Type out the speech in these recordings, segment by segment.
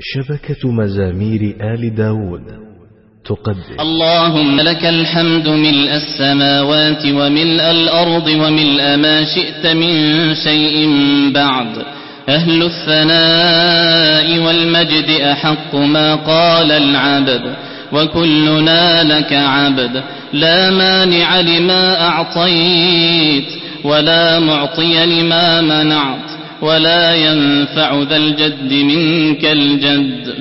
شبكة مزامير آل داود. تقدم. اللهم لك الحمد ملء السماوات وملء الأرض وملء ما شئت من شيء بعد. أهل الثناء والمجد أحق ما قال العبد وكلنا لك عبد. لا مانع لما أعطيت ولا معطي لما منعت. ولا ينفع ذا الجد منك الجد.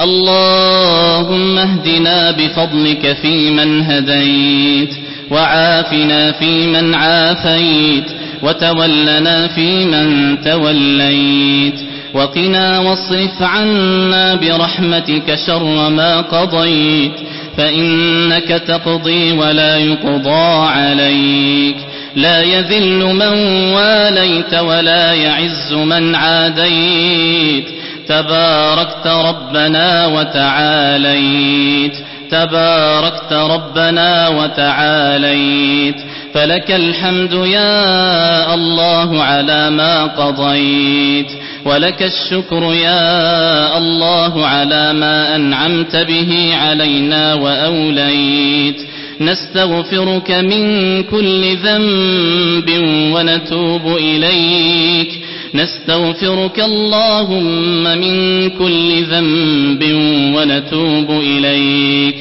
اللهم اهدنا بفضلك فيمن هديت وعافنا فيمن عافيت وتولنا فيمن توليت. وقنا واصرف عنا برحمتك شر ما قضيت فإنك تقضي ولا يقضى عليك. لا يذل من واليت ولا يعز من عاديت. تباركت ربنا وتعاليت. تباركت ربنا وتعاليت. فلك الحمد يا الله على ما قضيت. ولك الشكر يا الله على ما أنعمت به علينا وأوليت. نستغفرك من كل ذنب ونتوب إليك. نستغفرك اللهم من كل ذنب ونتوب إليك.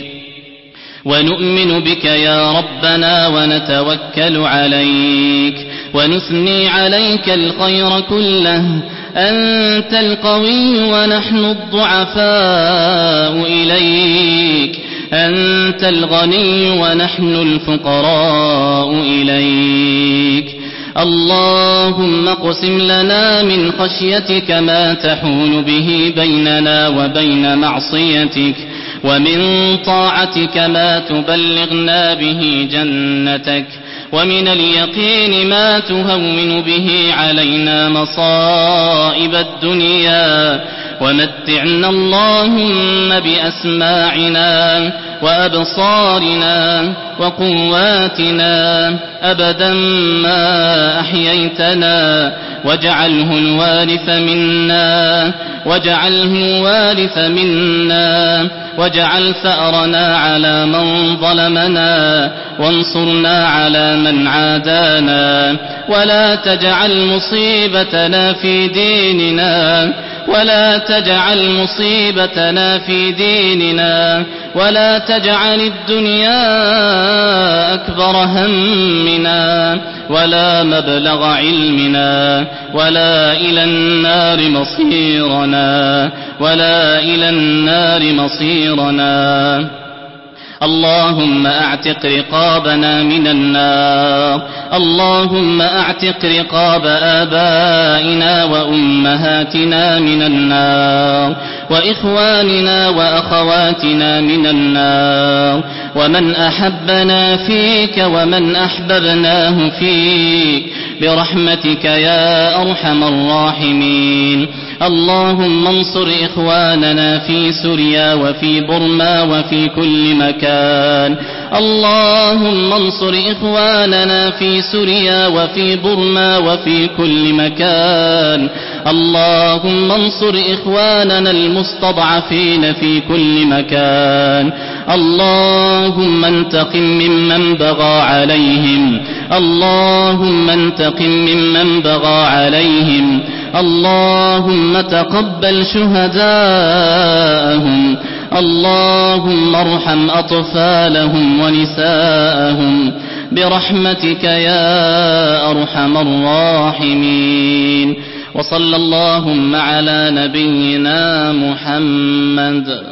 ونؤمن بك يا ربنا ونتوكل عليك. ونثني عليك الخير كله. أنت القوي ونحن الضعفاء إليك. أنت الغني ونحن الفقراء إليك. اللهم اقسم لنا من خشيتك ما تحول به بيننا وبين معصيتك ومن طاعتك ما تبلغنا به جنتك ومن اليقين ما تهون به علينا مصائب الدنيا. ومتعنا اللهم بأسماعنا وأبصارنا وقواتنا أبدا ما أحييتنا واجعله الوارث منا واجعله الوارث منا واجعل ثأرنا على من ظلمنا وانصرنا على من عادانا ولا تجعل مصيبتنا في ديننا ولا تجعل مصيبتنا في ديننا ولا تجعل الدنيا أكبر همنا ولا مبلغ علمنا ولا إلى النار مصيرنا ولا إلى النار مصيرنا. اللهم أعتق رقابنا من النار اللهم أعتق رقاب آبائنا وأمهاتنا من النار وإخواننا وأخواتنا من النار ومن أحبنا فيك ومن أحببناه فيك برحمتك يا أرحم الراحمين. اللهم انصر إخواننا في سوريا وفي برما وفي كل مكان. اللهم انصر إخواننا في سوريا وفي برما وفي كل مكان. اللهم انصر إخواننا المستضعفين في كل مكان. اللهم انتقم ممن بغى عليهم. اللهم انتقم ممن بغى عليهم. اللهم تقبل شهداءهم. اللهم ارحم أطفالهم ونساءهم برحمتك يا أرحم الراحمين وصلى اللهم على نبينا محمد